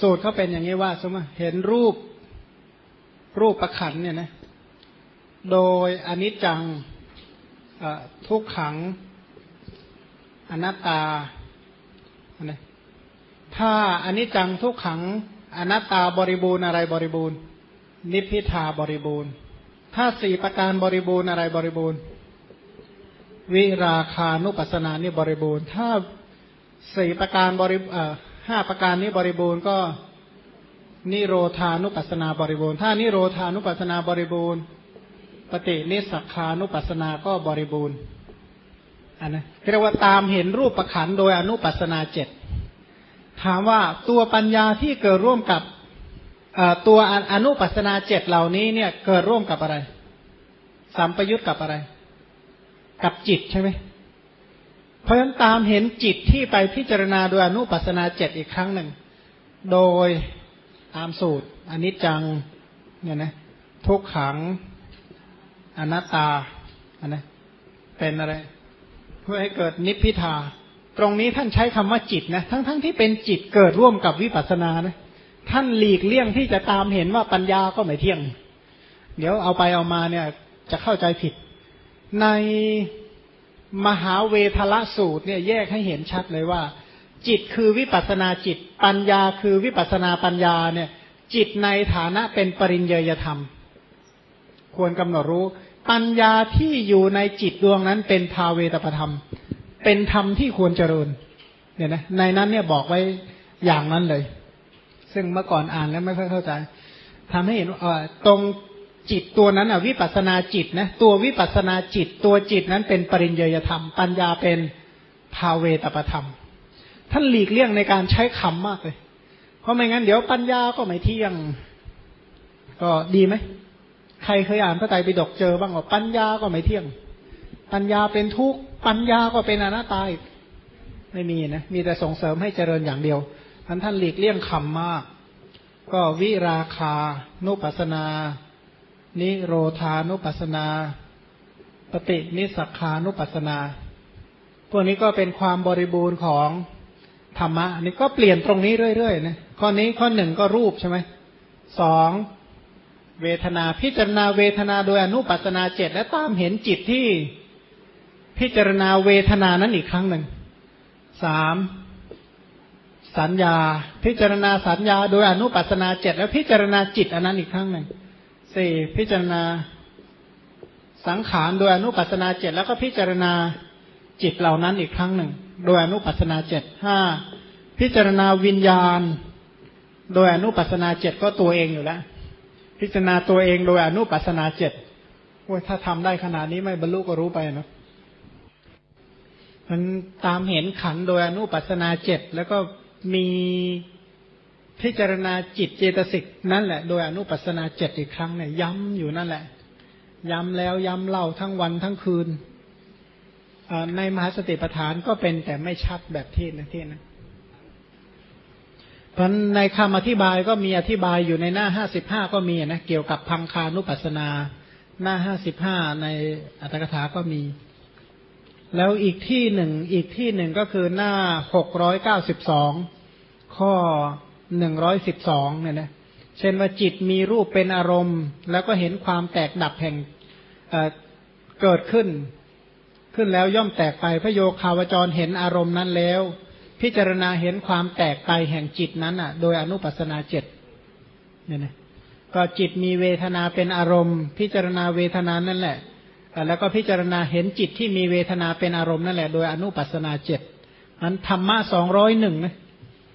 สูตรเขาเป็นอย่างนี้ว่า สมมติเห็นรูปรูปประขันเนี่ยนะ โดยอนิจจังทุกขัง อนัตตานะถ้าอนิจจังทุกขัง อนัตตาบริบูรณ์อะไรบริบูรณ์ นิพพิทาบริบูรณ์ ถ้าสี่ประการบริบูรณ์อะไรบริบูรณ์ วิราคานุปัสสนานี่บริบูรณ์ ถ้าสี่ประการบริ ห้าประการนี้บริบูรณ์ก็นิโรธานุปัสนาบริบูรณ์ ถ้านิโรธานุปัสนาบริบูรณ์ ปฏินิสักขานุปัสนาก็บริบูรณ์อันนะเรียกว่าตามเห็นรูปประขันโดยอนุปัสนาเจ็ดถามว่าตัวปัญญาที่เกิดร่วมกับตัวอนุปัสนาเจ็ดเหล่านี้เนี่ยเกิดร่วมกับอะไรสัมปยุตกับอะไร กับจิตใช่ไหม เพราะฉะนั้นตามเห็นจิตที่ไปพิจารณาโดยอนุปัสนาเจ็ดอีกครั้งหนึ่ง โดยตามสูตรอนิจจังเนี่ยนะทุกขังอนัตตาอันนะเป็นอะไร เพื่อให้เกิดนิพพิทา ตรงนี้ท่านใช้คำว่าจิตนะทั้งๆทที่เป็นจิตเกิดร่วมกับวิปัสสนานะท่านหลีกเลี่ยงที่จะตามเห็นว่าปัญญาก็ไม่เที่ยง เดี๋ยวเอาไปเอามาเนี่ย จะเข้าใจผิด ใน มหาเวทละสูตรเนี่ยแยกให้เห็นชัดเลยว่า จิตคือวิปัสนาจิต ปัญญาคือวิปัสนาปัญญาเนี่ย จิตในฐานะเป็นปริญญยยธรรม ควรกำหนดรู้ ปัญญาที่อยู่ในจิตดวงนั้นเป็นภาเวตประธรรม เป็นธรรมที่ควรเจริญเนี่ยนะในนั้นเนี่ยบอกไว้อย่างนั้นเลย ซึ่งเมื่อก่อนอ่านแล้วไม่ค่อยเข้าใจทำให้เห็นว่าตรง จิตตัวนั้นอะวิปัสนาจิตนะตัววิปัสนาจิต ตัวจิตนั้นเป็นปริญญยธรรม ปัญญาเป็นภาเวตประธรรม ท่านหลีกเลี่ยงในการใช้คำมากเลย เพราะไม่งั้นเดี๋ยวปัญญาก็ไม่เที่ยง ก็ดีไหมใครเคยอ่านพระไตรปิฎกเจอบ้างว่าปัญญาก็ไม่เที่ยง ปัญญาเป็นทุกข์ปัญญาก็เป็นอนัตตาไม่มีนะมีแต่ส่งเสริมให้เจริญอย่างเดียวท่านท่านหลีกเลี่ยงคำมาก ก็วิราคา นุปัสนา นิโรธานุปัสนา ปฏินิสักานุปัสนา พวกนี้ก็เป็นความบริบูรณ์ของธรรมะนนี้ก็เปลี่ยนตรงนี้เรื่อยๆนะข้อนี้ข้อหนึ่งก็รูปใช่ไหมสองเวทนาพิจารณาเวทนาโดยอนุปัสนาเจ็ดและตามเห็นจิตที่พิจารณาเวทนานั้นอีกครั้งหนึ่งสามสัญญา พิจารณาสัญญาโดยอนุปัสนาเจ็ดแล้วพิจารณาจิตอันนั้นอีกครั้งหนึ่ง สี่พิจารณาสังขารโดยอนุปัสนาเจ็ดแล้วก็พิจารณาจิตเหล่านั้นอีกครั้งหนึ่ง โดยอนุปัสนาเจ็ดห้าพิจารณาวิญญาณ โดยอนุปัสนาเจ็ดก็ตัวเองอยู่แล้ว พิจารณาตัวเองโดยอนุปัสนาเจ็ดโอ้ยถ้าทำได้ขนาดนี้ไม่บรรลุก็รู้ไปนะมันตามเห็นขันโดยอนุปัสนาเจ็ดแล้วก็มี พิจารณาจิตเจตสิกนั่นแหละโดยอนุปัสนาเจ็ดอีกครั้งเนี่ยย้ำอยู่นั่นแหละ ย้ำแล้วย้ำเล่าทั้งวันทั้งคืนในมหาสติปัฏฐานก็เป็นแต่ไม่ชัดแบบที่นะที่นะเพราะในคำอธิบายก็มีอธิบายอยู่ในหน้าห้าสิบห้าก็มีนะเกี่ยวกับพังคานุปัสนา หน้าห้าสิบห้าในอัตถกถาก็มี แล้วอีกที่หนึ่งอีกที่หนึ่งก็คือหน้าหกร้อยเก้าสิบสองข้อ หนึ่งร้อยสิบสองเนี่ยนะเช่นว่าจิตมีรูปเป็นอารมณ์ แล้วก็เห็นความแตกดับแห่งเกิดขึ้น ขึ้นแล้วย่อมแตกไปพระโยคาวจรเห็นอารมณ์นั้นแล้ว พิจารณาเห็นความแตกไปแห่งจิตนั้นอะ โดยอนุปัสนาเจ็ดเนี่ยนะก็จิตมีเวทนาเป็นอารมณ์ พิจารณาเวทนานั่นแหละ แล้วก็พิจารณาเห็นจิตที่มีเวทนาเป็นอารมณ์นั่นแหละ โดยอนุปัสนาเจ็ดมันธรรมะสองร้อยหนึ่งนะ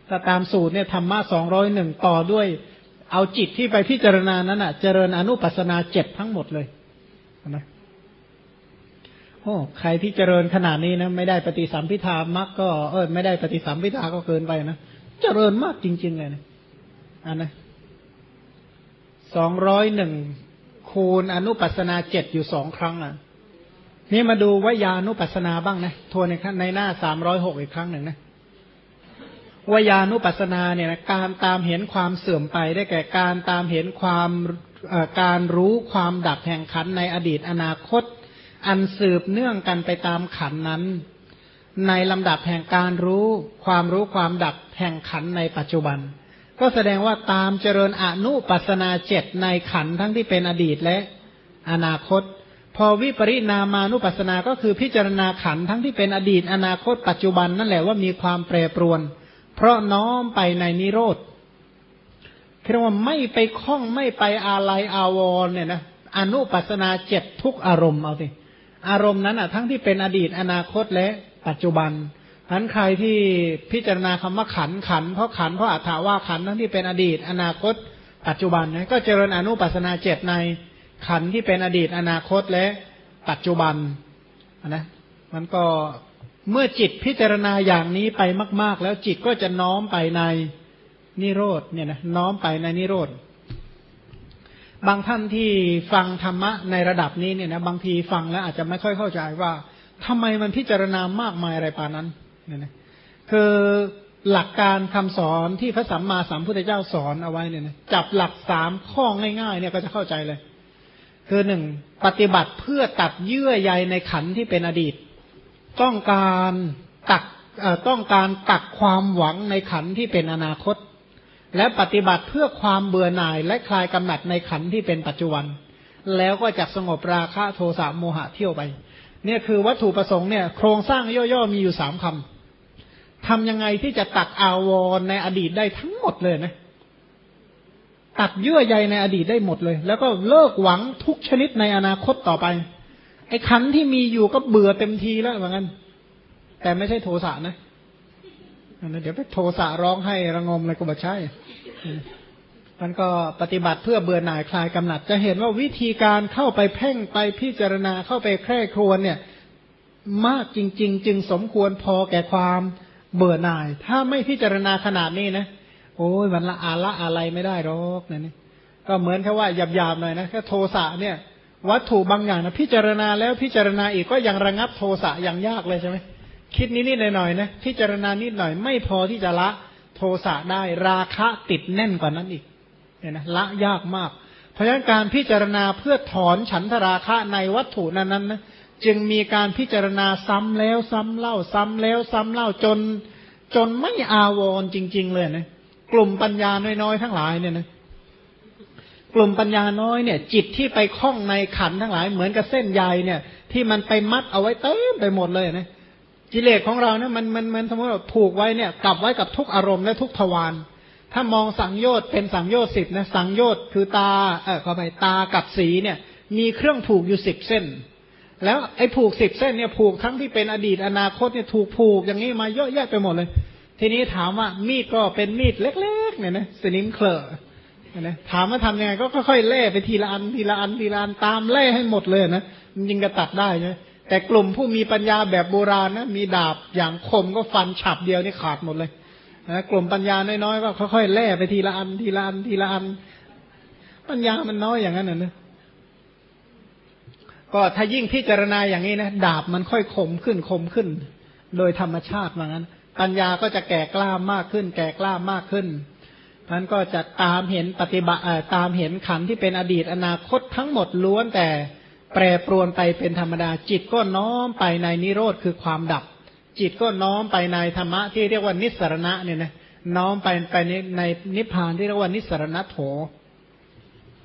ถ้าตามสูตรเนี่ยธรรมะสองร้อยหนึ่งต่อด้วย เอาจิตที่ไปพิจารณานั้นอะ เจริญอนุปัสนาเจ็ดทั้งหมดเลยนะโอ้ใครที่เจริญขนาดนี้นะไม่ได้ปฏิสัมพิธามักก็เออไม่ได้ปฏิสัมพิธาก็เกินไปนะเจริญมากจริง ๆ เลยนะอันนะสองร้อยหนึ่งคูณอนุปัสนาเจ็ดอยู่สองครั้งอะนี่มาดูวิยานุปัสนาบ้างนะทวนในในหน้าสามร้อยหกอีกครั้งหนึ่งนะ วยานุปัสนาเนี่ยนะการตามเห็นความเสื่อมไปได้แก่การตามเห็นความการรู้ความดับแห่งขันในอดีตอนาคต อันสืบเนื่องกันไปตามขันนั้น ในลำดับแห่งการรู้ความรู้ความดับแห่งขันในปัจจุบัน ก็แสดงว่าตามเจริญอนุปัสนาเจ็ดในขันทั้งที่เป็นอดีตและอนาคต พอวิปริณามานุปัสนาก็คือพิจารณาขันทั้งที่เป็นอดีตอนาคต ปัจจุบันนั่นแหละว่ามีความแปรปรวนเพราะน้อมไปในนิโรธเรียกว่าไม่ไปคล้องไม่ไปอาลัยอาวรเนี่ยนะอนุปัสนาเจ็ดทุกอารมณ์เอาสิอารมณ์นั้นอะทั้งที่เป็นอดีตอนาคตและปัจจุบันทั้นใครที่พิจารณาคำว่าขันขันเพราะขันเพราะอัฏฐาว่าขันทั้งที่เป็นอดีต อนาคต ปัจจุบันนะก็เจริญอนุปัสนาเจ็ดในขันที่เป็นอดีต อนาคตและปัจจุบันนะมันก็ เมื่อจิตพิจารณาอย่างนี้ไปมาก ๆ แล้วจิตก็จะน้อมไปในนิโรธเนี่ยนะน้อมไปในนิโรธบางท่านที่ฟังธรรมะในระดับนี้เนี่ยนะบางทีฟังแล้วอาจจะไม่ค่อยเข้าใจว่าทำไมมันพิจารณามากมายอะไรปานนั้นเนี่ยนะคือหลักการคำสอนที่พระสัมมาสัมพุทธเจ้าสอนเอาไว้เนี่ยนะจับหลักสามข้อง่ายๆเนี่ยก็จะเข้าใจเลย คือหนึ่งปฏิบัติเพื่อตัดเยื่อใยในขันที่เป็นอดีต ต้องการตักต้องการตักความหวังในขันที่เป็นอนาคต และปฏิบัติเพื่อความเบื่อหน่ายและคลายกำหนัดในขันที่เป็นปัจจุบัน แล้วก็จะสงบราคะโทสะโมหะเที่ยวไป เนี่ยคือวัตถุประสงค์เนี่ยโครงสร้างย่อๆมีอยู่สามคำทำยังไงที่จะตักอาวรในอดีตได้ทั้งหมดเลยนะตัดเยื่อใยในอดีตได้หมดเลย แล้วก็เลิกหวังทุกชนิดในอนาคตต่อไป ไอ้ขันที่มีอยู่ก็เบื่อเต็มทีแล้วเหมือนกันแต่ไม่ใช่โทสะนะเดี๋ยวไปโทสะร้องให้ระงมเลยก็บ่ใช่มันก็ปฏิบัติเพื่อเบื่อหน่ายคลายกำหนัด จะเห็นว่าวิธีการเข้าไปเพ่งไปพิจารณาเข้าไปแคร่ครวญเนี่ย มากจริง ๆ จึงสมควรพอแก่ความเบื่อหน่าย ถ้าไม่พิจารณาขนาดนี้นะโอ้ยมันละอาละอะไรไม่ได้หรอกนี่ก็เหมือนแค่ว่าหยาบๆหน่อยนะแค่โทสะเนี่ย วัตถุบางอย่างนะพิจารณาแล้วพิจารณาอีกก็ยังระงับโทสะอย่างยากเลยใช่ไหมคิดนิดๆหน่อยๆนะพิจารณานิดหน่อยไม่พอที่จะละโทสะได้ราคะติดแน่นกว่านั้นอีกเนี่ยนะละยากมาก เพราะฉะนั้นการพิจารณาเพื่อถอนฉันทราคะในวัตถุนั้นนั้นนะจึงมีการพิจารณาซ้ำแล้วซ้ำเล่า ซ้ำแล้วซ้ำเล่าจน จนไม่อาวรจริง ๆ เลยนะกลุ่มปัญญาน้อยๆทั้งหลายเนี่ยนะ กลุ่มปัญญาน้อยเนี่ย จิตที่ไปคล้องในขันทั้งหลายเหมือนกับเส้นใยเนี่ย ที่มันไปมัดเอาไว้เต็มไปหมดเลยนะกิเลสของเราเนี่ยมันมันมันสมมติว่าผูกไว้เนี่ยกลับไว้กับทุกอารมณ์และทุกทวารถ้ามองสังโยชน์เป็นสังโยชน์สิบนะสังโยชน์คือตาเออเข้าไปตากับสีเนี่ย มีเครื่องผูกอยู่สิบเส้น แล้วไอ้ผูกสิบเส้นเนี่ยผูกทั้งที่เป็นอดีตอนาคตเนี่ยถูกผูกอย่างนี้มาเยอะแยะไปหมดเลย ทีนี้ถามว่ามีดก็เป็นมีดเล็ก ๆ เนี่ยนะสนิมเคลอ นะถามว่าทำยังไงก็ค่อยๆเล่ไปทีละอันทีละอันทีละอันตามเล่ให้หมดเลยนะมันยิงกระตัดได้ใช่แต่กลุ่มผู้มีปัญญาแบบโบราณนะมีดาบอย่างคมก็ฟันฉับเดียวนี่ขาดหมดเลยนะกลุ่มปัญญาน้อยๆก็ค่อยๆแล่ไปทีละอันทีละอันทีละอัน ปัญญามันน้อยอย่างนั้นนะก็ถ้ายิ่งพิจารณาอย่างนี้นะดาบมันค่อยคมขึ้นคมขึ้น โดยธรรมชาติว่างั้น ปัญญาก็จะแก่กล้ามากขึ้น แก่กล้ามากขึ้น นั้นก็จะตามเห็นปฏิบัติตามเห็นขันที่เป็นอดีตอนาคตทั้งหมดล้วนแต่แปรปรวนไปเป็นธรรมดา จิตก็น้อมไปในนิโรธคือความดับ จิตก็น้อมไปในธรรมะที่เรียกว่านิสรณะเนี่ยนะน้อมไปไปในในนิพพานที่เรียกว่านิสรณะโถ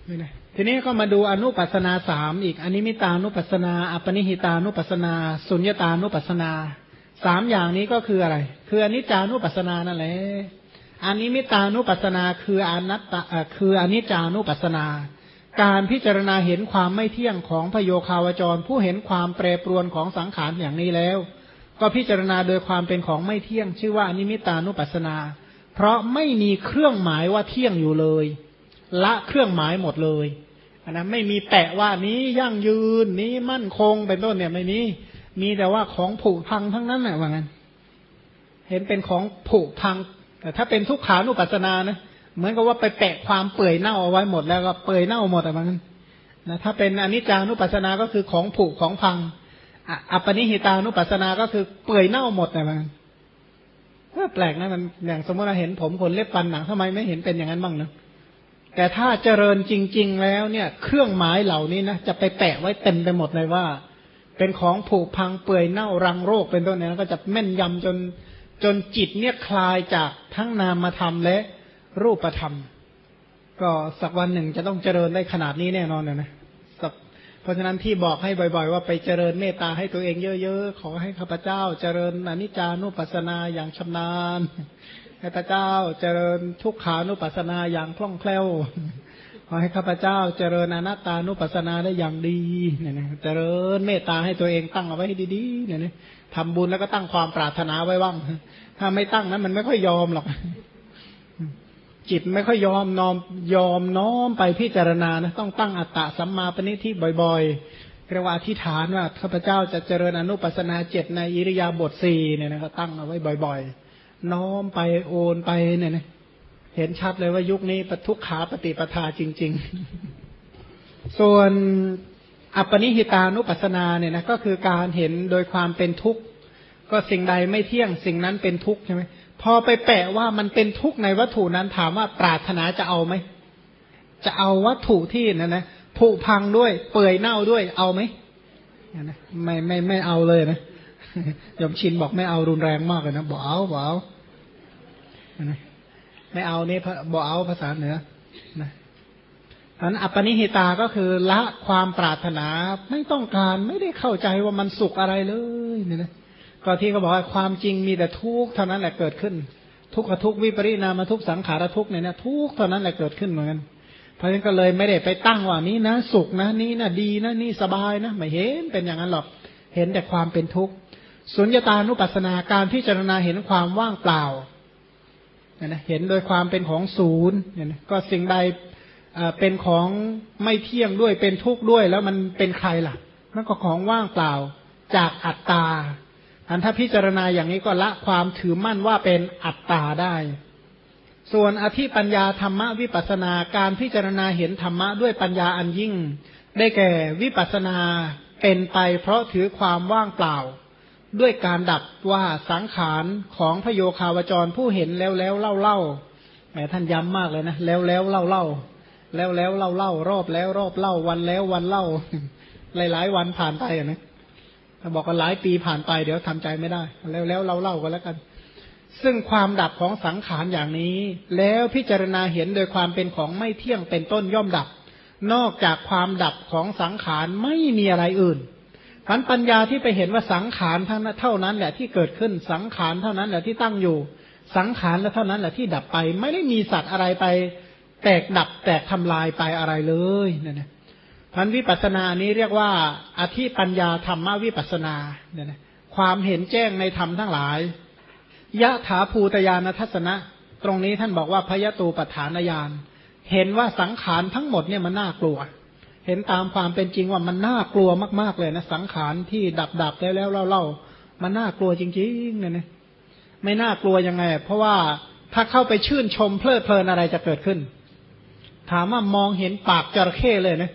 นี่นะทีนี้ก็มาดูอนุปัสนาสามอีกอันิมิตานุปัสนาอัปนิหิตานุปัสนา สุญญตานุปัสนาสามอย่างนี้ก็คืออะไร คืออนิจจานุปัสนานั่นแหละ อน,นิมิตานุปัสนาคืออนัตตาคืออนิจจานุปัสนา การพิจารณาเห็นความไม่เที่ยงของพโยคาวจร ผู้เห็นความแปรปรวนของสังขารอย่างนี้แล้ว ก็พิจารณาโดยความเป็นของไม่เที่ยง ชื่อว่านิมิตานุปัสนา เพราะไม่มีเครื่องหมายว่าเที่ยงอยู่เลย ละเครื่องหมายหมดเลยนะไม่มีแปะว่านี้ยั่งยืนนี้มั่นคงเป็นต้นเนี่ยไม่มีมีแต่ว่าของผุพังทั้งนั้นแหละว่างั้น เห็นเป็นของผุพัง แต่ถ้าเป็นทุกขานุปัสสนานะเหมือนกับว่าไปแปะความเปื่อยเน่าเอาไว้หมดแล้วก็เปื่อยเน่าหมดอะมันนะถ้าเป็นอนิจจานุปัสสนาก็คือของผุของพังอัปปนิหิตานุปัสสนาก็คือเปื่อยเน่าหมดอะมันก็แปลกนะมันอย่างสมมติเราเห็นผมคนเล็บฟันหนังทำไมไม่เห็นเป็นอย่างนั้นบ้างนะแต่ถ้าเจริญจริง ๆ แล้วเนี่ย เครื่องหมายเหล่านี้นะจะไปแปะไว้เต็มไปหมดเลยว่า เป็นของผุพังเปื่อยเน่ารังโรคเป็นต้นเนี่ยก็จะแม่นยำจน จนจิตเนี่ยคลายจากทั้งนามธรรมและรูปธรรม ก็สักวันหนึ่งจะต้องเจริญได้ขนาดนี้แน่นอนเลยนะเพราะฉะนั้นที่บอกให้บ่อย ๆ ว่าไปเจริญเมตตาให้ตัวเองเยอะๆ ขอให้ข้าพเจ้า เจริญอนิจจานุปัสสนาอย่างชำนาญให้พเจ้าเจริญทุกขานุปัสสนาอย่างคล่องแคล่ว ขอให้ข้าพเจ้า เจริญอนัตตานุปัสสนาได้อย่างดีเนี่ยนะเจริญเมตตาให้ตัวเองตั้งเอาไว้ให้ดีๆเนี่ยนะ ทำบุญแล้วก็ตั้งความปรารถนาไว้ว่างถ้าไม่ตั้งนั้นมันไม่ค่อยยอมหรอก จิตไม่ค่อยยอมน้อมยอมน้อมไปพิจารณานะต้องตั้งอัตตะสัมมาปณิทิบ่อยๆเรียกว่าอธิษฐานว่าข้าพเจ้าจะเจริญอนุปัสนาเจ็ดในอิริยาบถสี่เนี่ยนะก็ตั้งเอาไว้บ่อยๆ น้อมไปโอนไปเนี่ยนะเห็นชัดเลยว่ายุคนี้ปทุกขาปฏิปทาจริง ๆ ส่วน อัปปนิหิตานุปัสนาเนี่ยนะก็คือการเห็นโดยความเป็นทุกข์ ก็สิ่งใดไม่เที่ยงสิ่งนั้นเป็นทุกข์ใช่ไหมพอไปแปะว่ามันเป็นทุกข์ในวัตถุนั้นถามว่าปรารถนาจะเอาไหมจะเอาวัตถุที่นะนนะผุพังด้วย เปื่อยเน่าด้วยเอาไหมนะไม่ไม่ไม่เอาเลยนะยมชินบอกไม่เอารุนแรงมากเลยนะบอกเอาบอกเอาไม่เอานี่บอกเอาภาษาเหนือ อันอัปนิหิตาก็คือละความปรารถนาไม่ต้องการไม่ได้เข้าใจว่ามันสุขอะไรเลยเนี่ยนะก็ที่เขาบอกว่าความจริงมีแต่ทุกข์เท่านั้นแหละเกิดขึ้น ทุกขทุกวิปริณามทุกสังขารทุกเนี่ยนะทุกเท่านั้นแหละเกิดขึ้นเหมือนกันเพราะฉะนั้นก็เลยไม่ได้ไปตั้งว่านี้นะสุขนะนี้นะดีนะนี่สบายนะไม่เห็นเป็นอย่างนั้นหรอกเห็นแต่ความเป็นทุกข์สุญญตานุปัสสนาการพิจารณาเห็นความว่างเปล่านะเห็นโดยความเป็นของศูนย์เนี่ยก็สิ่งใด เป็นของไม่เที่ยงด้วยเป็นทุกข์ด้วย แล้วมันเป็นใครล่ะนั่นก็ของว่างเปล่าจากอัตตาอันถ้าพิจารณาอย่างนี้ก็ละความถือมั่นว่าเป็นอัตตาได้ ส่วนอธิปัญญาธรรมวิปัสนาการพิจารณาเห็นธรรมะด้วยปัญญาอันยิ่ง ได้แก่วิปัสนาเป็นไปเพราะถือความว่างเปล่า ด้วยการดับว่าสังขารของพโยคาวจรผู้เห็นแล้วแล้วเล่าเล่าแหมท่านย้ำมากเลยนะ แล้วแล้วเล่าเล่า แล้วแล้วเล่าเล่ารอบแล้วรอบเล่าวันแล้ววันเล่า หลายๆวันผ่านไปนะถ้าบอกว่าหลายปีผ่านไปเดี๋ยวทำใจไม่ได้ แล้วแล้วเราเล่ากันแล้วกัน ซึ่งความดับของสังขารอย่างนี้ แล้วพิจารณาเห็นโดยความเป็นของไม่เที่ยงเป็นต้นย่อมดับ นอกจากความดับของสังขารไม่มีอะไรอื่นพันปัญญาที่ไปเห็นว่าสังขารทั้งเท่านั้นแหละที่เกิดขึ้นสังขารเท่านั้นแหละที่ตั้งอยู่ สังขารและเท่านั้นแหละที่ดับไป ไม่ได้มีสัตว์อะไรไป แตกดับแตกทำลายไปอะไรเลยเนี่ยนะพันวิปัสสนานี้เรียกว่าอธิปัญญาธรรมวิปัสสนาเนี่ยนะความเห็นแจ้งในธรรมทั้งหลายยะถาภูตยานทัศนะ ตรงนี้ท่านบอกว่าพยตูปฐานญาณเห็นว่าสังขารทั้งหมดเนี่ยมันน่ากลัว เห็นตามความเป็นจริงว่ามันน่ากลัวมาก ๆเลยนะสังขารที่ดับดับแล้วแล้วเล่าเล่ามันน่ากลัวจริงๆเนี่ยนะไม่น่ากลัวยังไง เพราะว่าถ้าเข้าไปชื่นชมเพลิดเพลินอะไรจะเกิดขึ้น ถามว่ามองเห็นปากจระเข้เลยนะ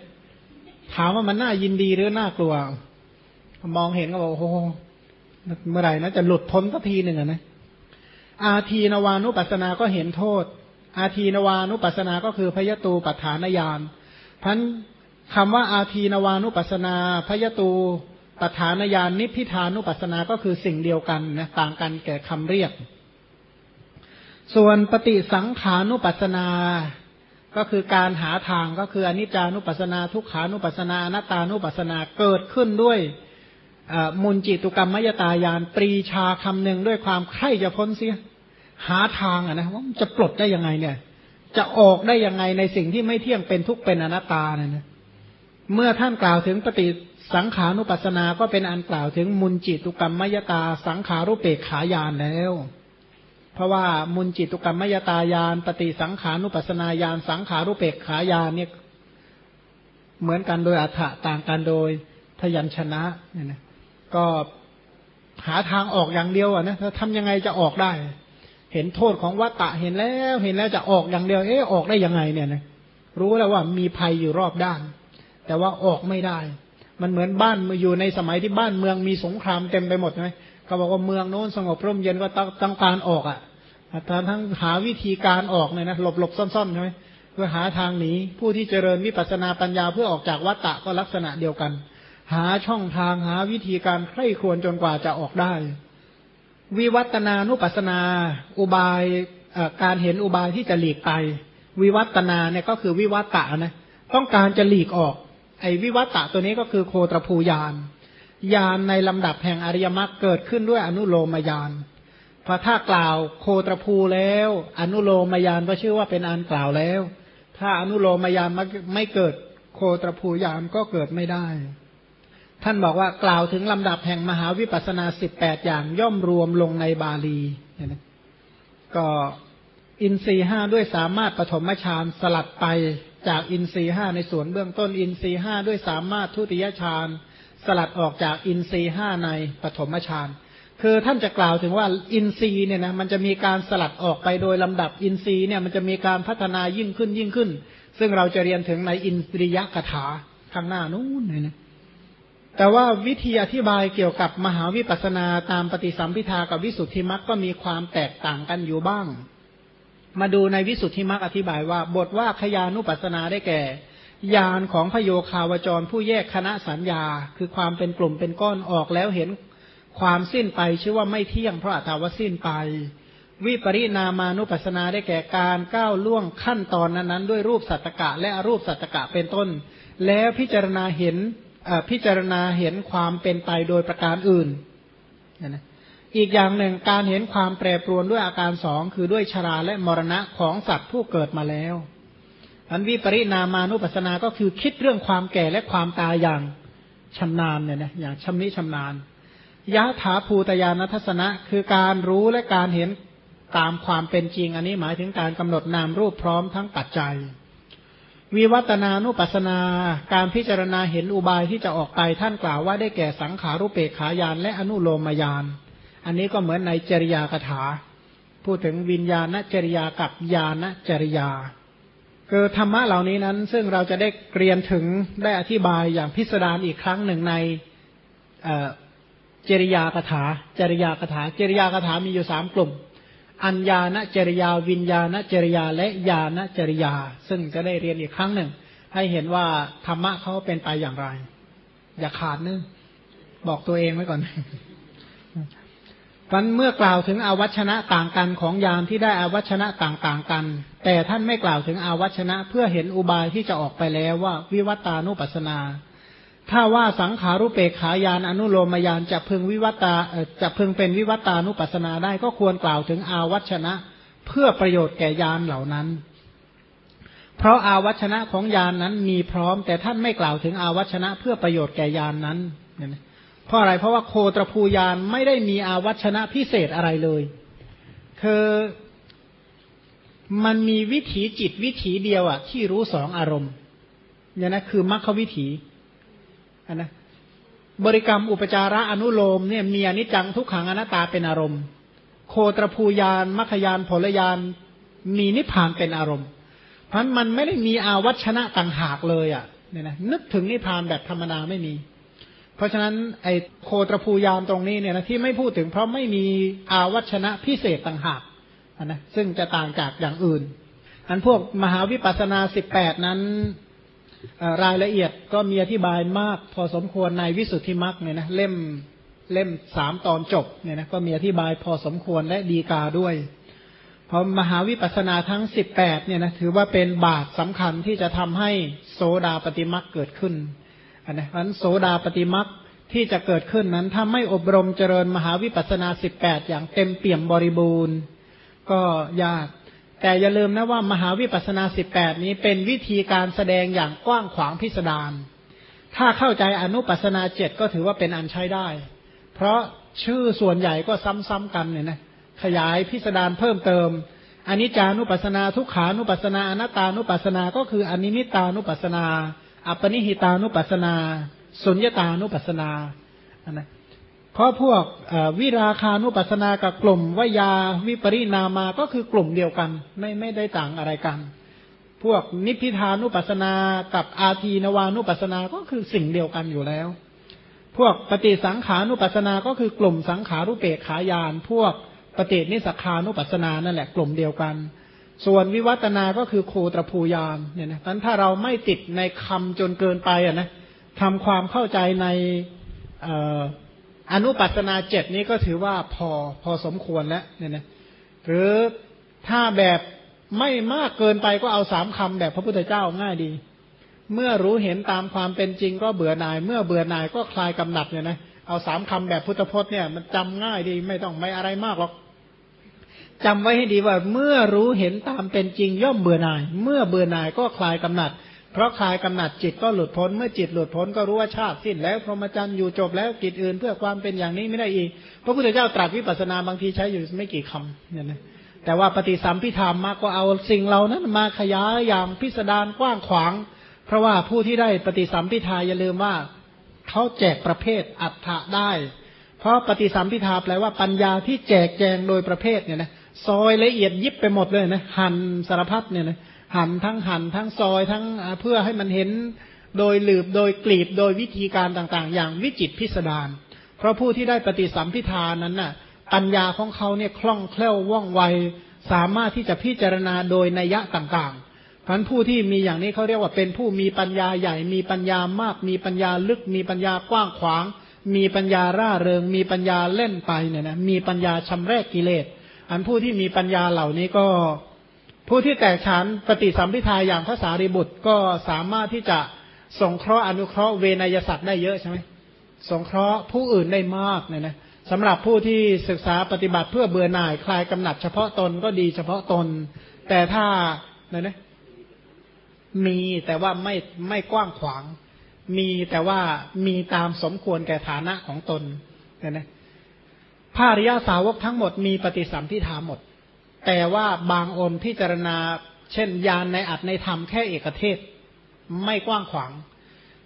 ถามว่ามันน่ายินดีหรือน่ากลัว มองเห็นก็บอกโอ้โหเมื่อไหร่นะจะหลุดพ้นสักทีหนึ่งนะอาทีนวานุปัสสนาก็เห็นโทษ อาทีนวานุปัสสนาก็คือพยตูปัฏฐานญาณพันคำว่าอาทีนวานุปัสสนาพยตูปัฏฐานญาณนิพพิทานุปัสสนาก็คือสิ่งเดียวกันนะต่างกันแก่คำเรียก ส่วนปฏิสังขานุปัสสนา ก็คือการหาทางก็คืออนิจจานุปัสนาทุกขานุปัสนาอนัตตานุปัสนาเกิดขึ้นด้วยมุนจิตุกรรมมยตายานปรีชาคำหนึ่งด้วยความใคร่จะพ้นเสีย หาทางอะนะว่าจะปลดได้ยังไงเนี่ย จะออกได้ยังไงในสิ่งที่ไม่เที่ยงเป็นทุกเป็นอนัตตาเนี่ยนะเมื่อท่านกล่าวถึงปฏิสังขานุปัสสนาก็เป็นอันกล่าวถึงมุนจิตุกรรมมยตาสังขารุเปกขายานแล้ว เพราะว่ามุนจิตุกรรมมยตายาน ปฏิสังขานุปัสนาญาณสังขารุเปกขายานเนี่ยเหมือนกันโดยอัฏฐะต่างกันโดยทยัญชนะเนี่ยนะก็หาทางออกอย่างเดียวอะนะทำยังไงจะออกได้ เห็นโทษของวัตตะเห็นแล้วเห็นแล้วจะออกอย่างเดียว เอ๊ะออกได้ยังไงเนี่ยนะรู้แล้วว่ามีภัยอยู่รอบด้าน แต่ว่าออกไม่ได้ มันเหมือนบ้านอยู่ในสมัยที่บ้านเมืองมีสงครามเต็มไปหมดใช่ไหมเขาบอกว่าเมืองโน้นสงบร่มเย็นก็ต้องการออกอะ ทั้งทั้งหาวิธีการออกเนี่ยนะหลบหลบซ่อนๆใช่ไหมเพื่อหาทางหนีผู้ที่เจริญวิปัสนาปัญญาเพื่อออกจากวัฏฏะก็ลักษณะเดียวกัน หาช่องทางหาวิธีการใคร่ควรจนกว่าจะออกได้ วิวัตนานุปัสนา อุบายการเห็นอุบายที่จะหลีกไป วิวัตนาเนี่ยก็คือวิวัตตะนะต้องการจะหลีกออก ไอ้วิวัตตะตัวนี้ก็คือโคตรภูยานยานในลำดับแห่งอริยมรรคเกิดขึ้นด้วยอนุโลมยาน พอถ้ากล่าวโคตรภูแล้ว อนุโลมยานก็ชื่อว่าเป็นอันกล่าวแล้ว ถ้าอนุโลมยานไม่เกิดโคตรภูยานก็เกิดไม่ได้ ท่านบอกว่ากล่าวถึงลำดับแห่งมหาวิปัสนาสิบแปดอย่างย่อมรวมลงในบาลีก็อินทรีห้าด้วยสามารถปฐมฌานสลัดไปจากอินทรีห้าในส่วนเบื้องต้น อินทรีห้าด้วยสามารถทุติยฌานสลัดออกจากอินทรีห้าในปฐมฌาน คือท่านจะกล่าวถึงว่าอินทรีย์เนี่ยนะมันจะมีการสลัดออกไปโดยลำดับอินทรีย์เนี่ยมันจะมีการพัฒนายิ่งขึ้นยิ่งขึ้น ซึ่งเราจะเรียนถึงในอินทรียกถาข้างหน้านู้นเลยนะแต่ว่าวิธีอธิบายเกี่ยวกับมหาวิปัสสนาตามปฏิสัมพิทากับวิสุทธิมรรคก็มีความแตกต่างกันอยู่บ้าง มาดูในวิสุทธิมรรคอธิบายว่า บทว่าขยานุปัสสนาได้แก่ญาณของพโยคาวจรผู้แยกคณะสัญญา คือความเป็นกลุ่มเป็นก้อนออกแล้วเห็น ความสิ้นไปชื่อว่าไม่เที่ยงเพราะอัตวสิ้นไป วิปริณามานุปัสสนาได้แก่การก้าวล่วงขั้นตอนนั้นๆ ด้วยรูปสัตตกะและอรูปสัตตกะเป็นต้น แล้วพิจารณาเห็นพิจารณาเห็นความเป็นไปโดยประการอื่นนะอีกอย่างหนึ่งการเห็นความแปรปรวนด้วยอาการสองคือด้วยชราและมรณะของสัตว์ผู้เกิดมาแล้วอันวิปริณามานุปัสสนาก็คือคิดเรื่องความแก่และความตายอย่างชำนาญเนี่ยนะอย่างชำนิชำนาญ ยะถาภูตยานัทสนะ คือการรู้และการเห็นตามความเป็นจริง อันนี้หมายถึงการกำหนดนามรูปพร้อมทั้งปัจจัย วิวัตนานุปัสนา การพิจารณาเห็นอุบายที่จะออกไปท่านกล่าวว่าได้แก่สังขารุเปกขายานและอนุโลมายาน อันนี้ก็เหมือนในจริยากถา พูดถึงวิญญาณจริยากับญาณจริยาคือธรรมะเหล่านี้นั้น ซึ่งเราจะได้เรียนถึงได้อธิบายอย่างพิสดารอีกครั้งหนึ่งใน จริยากถา จริยากถา จริยากถามีอยู่สามกลุ่ม อัญญาณจริยา วิญญาณจริยา และญาณจริยา ซึ่งจะได้เรียนอีกครั้งหนึ่ง ให้เห็นว่าธรรมะเขาเป็นไปอย่างไร อย่าขาดนึงบอกตัวเองไว้ก่อนมันเมื่อกล่าวถึงอาวัชนะต่างกันของยามที่ได้อาวัชนะต่างๆกัน แต่ท่านไม่กล่าวถึงอาวัชนะเพื่อเห็นอุบายที่จะออกไปแล้วว่าวิวัตานุปัสนา ถ้าว่าสังขารุเปกขายานอนุโลมยานจะพึงวิวัตาจะพึงเป็นวิวัตานุปัสนาได้ก็ควรกล่าวถึงอาวัชนะ เพื่อประโยชน์แก่ยานเหล่านั้น เพราะอาวัชนะของยานนั้นมีพร้อม แต่ท่านไม่กล่าวถึงอาวัชนะ เพื่อประโยชน์แก่ยานนั้นเพราะอะไรเพราะว่าโคตรภูยานไม่ได้มีอาวัชนะพิเศษอะไรเลย คือมันมีวิถีจิตวิถีเดียวอะที่รู้สองอารมณ์เนี่ยนะคือมรรควิถี นนะบริกรรมอุปจาระอนุโลมเนี่ยมีอนิจจังทุกขังอนัตตาเป็นอารมณ์ โคตรภูยานมรรคยานผลยานมีนิพพานเป็นอารมณ์ เพราะมันไม่ได้มีอาวัชนะต่างหากเลยอะเนี่ยนะนึกถึงนิพพานแบบธรรมดาไม่มี เพราะฉะนั้นไอ้โคตรภูยามตรงนี้เนี่ยนะที่ไม่พูดถึงเพราะไม่มีอาวัชนะพิเศษต่างหากนะซึ่งจะต่างจากอย่างอื่น อันพวกมหาวิปัสสนาสิบแปดนั้น รายละเอียดก็มีอธิบายมาก พอสมควรในวิสุทธิมรรคเนี่ยนะเล่มเล่มสามตอนจบเนี่ยนะก็มีอธิบายพอสมควรและดีกาด้วย เพราะมหาวิปัสสนาทั้งสิบแปดเนี่ยนะถือว่าเป็นบาทสำคัญที่จะทำให้โสดาปฏิมรรคเกิดขึ้นอันนั้นโสดาปฏิมักที่จะเกิดขึ้นนั้นถ้าไม่อบรมเจริญมหาวิปัสนาสิบแปดอย่างเต็มเปี่ยมบริบูรณ์ ก็ยาก แต่อย่าลืมนะว่ามหาวิปัสนาสิบแปดนี้เป็นวิธีการแสดงอย่างกว้างขวางพิสดาร ถ้าเข้าใจอนุปัสนาเจ็ดก็ถือว่าเป็นอันใช้ได้ เพราะชื่อส่วนใหญ่ก็ซ้ำๆกันเนี่ยนะ ขยายพิสดารเพิ่มเติมอนิจจานุปัสนาทุกขานุปัสนาอนัตตานุปัสนา ก็คืออนิมิตานุปัสนา อัปนิหิตานุปัสนา สุญญตานุปัสนานะ เพราะพวกวิราคานุปัสนากับกลุ่มวยาวิปริณามาก็คือกลุ่มเดียวกัน ไม่ไม่ได้ต่างอะไรกัน พวกนิพพิทานุปัสนากับอาทีนวานุปัสนาก็คือสิ่งเดียวกันอยู่แล้ว พวกปฏิสังขานุปัสนาก็คือกลุ่มสังขารุเปกขายาน พวกปฏินิสขานุปัสนานั่นแหละกลุ่มเดียวกัน ส่วนวิวัตนาก็คือโคตรภูยานเนี่ยนะนั้นถ้าเราไม่ติดในคำจนเกินไปอะนะทำความเข้าใจในอ อนุปัตนาเจ็ดนี้ก็ถือว่าพอพอสมควรแล้วเนี่ยนะหรือถ้าแบบไม่มากเกินไปก็เอาสามคำแบบพระพุทธเจ้าง่ายดี เมื่อรู้เห็นตามความเป็นจริงก็เบื่อหน่าย เมื่อเบื่อหน่ายก็คลายกำหนัดเนี่ยนะเอาสามคำแบบพุทธพจน์เนี่ยมันจำง่ายดีไม่ต้องไม่อะไรมากหรอกจำไว้ให้ดีว่า เมื่อรู้เห็นตามเป็นจริงย่อมเบื่อหน่าย เมื่อเบื่อหน่ายก็คลายกำหนัด เพราะคลายกำหนัดจิตก็หลุดพ้น เมื่อจิตหลุดพ้นก็รู้ว่าชาติสิ้นแล้วพรหมจรรย์อยู่จบแล้วกิจอื่นเพื่อความเป็นอย่างนี้ไม่ได้อีก พระพุทธเจ้าตรัสวิปัสสนาบางทีใช้อยู่ไม่กี่คำเนี่ยนะแต่ว่าปฏิสัมพิธามมาก็เอาสิ่งเหล่านั้นมาขยายอย่างพิสดารกว้างขวาง เพราะว่าผู้ที่ได้ปฏิสัมพิทาอย่าลืมว่าเขาแจกประเภทอัฏฐะได้ เพราะปฏิสัมพิทาแปลว่าปัญญาที่แจกแจงโดยประเภทเนี่ยนะซอยละเอียดยิบไปหมดเลยนะหั่นสารพัดเนี่ยนะ หั่นทั้งหั่นทั้งซอยทั้งเพื่อให้มันเห็นโดยหลืบโดยกลีบโดยวิธีการต่างๆ อย่างวิจิตพิสดารเพราะผู้ที่ได้ปฏิสัมพิทานั้นน่ะปัญญาของเขาเนี่ยคล่องแคล่วว่องไว สามารถที่จะพิจารณาโดยนัยยะต่างๆพันผู้ที่มีอย่างนี้เขาเรียกว่าเป็นผู้มีปัญญาใหญ่ มีปัญญามาก มีปัญญาลึก มีปัญญากว้างขวาง มีปัญญาร่าเริง มีปัญญาเล่นไปเนี่ยนะมีปัญญาชำแรกกิเลส อันผู้ที่มีปัญญาเหล่านี้ก็ ผู้ที่แตกฉานปฏิสัมพิทาอย่างภาษาริบุตรก็สามารถที่จะสงเคราะห์อนุเคราะห์เวนยสัตว์ได้เยอะใช่ไหมสงเคราะห์ผู้อื่นได้มากเนี่ยนะสำหรับผู้ที่ศึกษาปฏิบัติเพื่อเบื่อหน่ายคลายกำหนัดเฉพาะตนก็ดีเฉพาะตน แต่ถ้าเนี่ยนะมีแต่ว่าไม่ไม่กว้างขวาง มีแต่ว่ามีตามสมควรแก่ฐานะของตนเนี่ยนะพระริยาสาวกทั้งหมดมีปฏิสัมพิธาหมด แต่ว่าบางอนพิจารณา เช่นยานในอัตในธรรมแค่เอกเทศไม่กว้างขวาง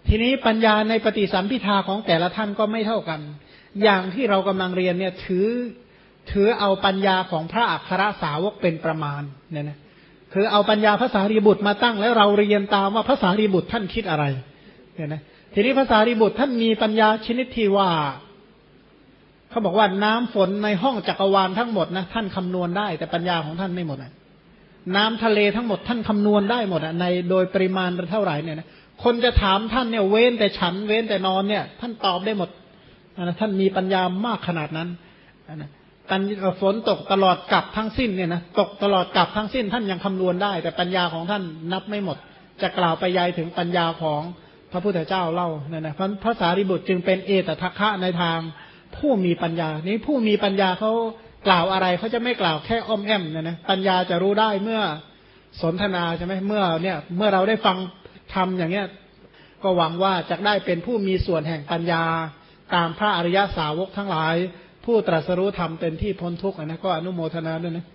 ทีนี้ปัญญาในปฏิสัมพิทาของแต่ละท่านก็ไม่เท่ากัน อย่างที่เรากำลังเรียนเนี่ยถือถือเอาปัญญาของพระอัครสาวกเป็นประมาณเนี่ยนะคือเอาปัญญาภาษารีบุตรมาตั้ง แล้วเราเรียนตามว่าภาษารีบุตรท่านคิดอะไรเนี่ยนะทีนี้ภาษารีบุตรท่านมีปัญญาชนิดที่ว่า เขาบอกว่าน้ำฝนในห้องจักรวาลทั้งหมดนะท่านคำนวณได้ แต่ปัญญาของท่านไม่หมดนะน้ำทะเลทั้งหมดท่านคำนวณได้หมดอะในโดยปริมาณเท่าไหร่เนี่ยนะคนจะถามท่านเนี่ยเว้นแต่ฉันเว้นแต่นอนเนี่ย ท่านตอบได้หมดนะท่านมีปัญญามากขนาดนั้นนะปัญฝนตกตลอดกับทั้งสิ้นเนี่ยนะตกตลอดกับทั้งสิ้น ท่านยังคำนวณได้ แต่ปัญญาของท่านนับไม่หมด จะกล่าวไปยายถึงปัญญาของพระพุทธเจ้าเล่าเนี่ยนะพระสารีบุตรจึงเป็นเอตทัคคะในทาง ผู้มีปัญญา นี้ผู้มีปัญญาเขากล่าวอะไรเขาจะไม่กล่าวแค่อ้อมแอมนะนะปัญญาจะรู้ได้เมื่อสนทนาใช่ไหมเมื่อเนี่ยเมื่อเราได้ฟังทำอย่างเนี้ยก็หวังว่าจะได้เป็นผู้มีส่วนแห่งปัญญา ตามพระอริยสาวกทั้งหลาย ผู้ตรัสรู้ธรรมเป็นที่พ้นทุกข์นะก็อนุโมทนาด้วยนะ